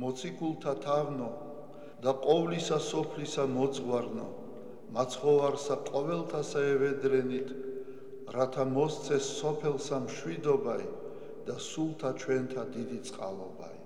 მოციქულთა თავნო და ყოვლისა სოფლისა მოძღვარნო. მაცხოვარსა ყოველთასა ევედრენით რათა მოსცეს სოფელსა მშვიდობაი და სულთა ჩვენთა დიდი წყალობაი.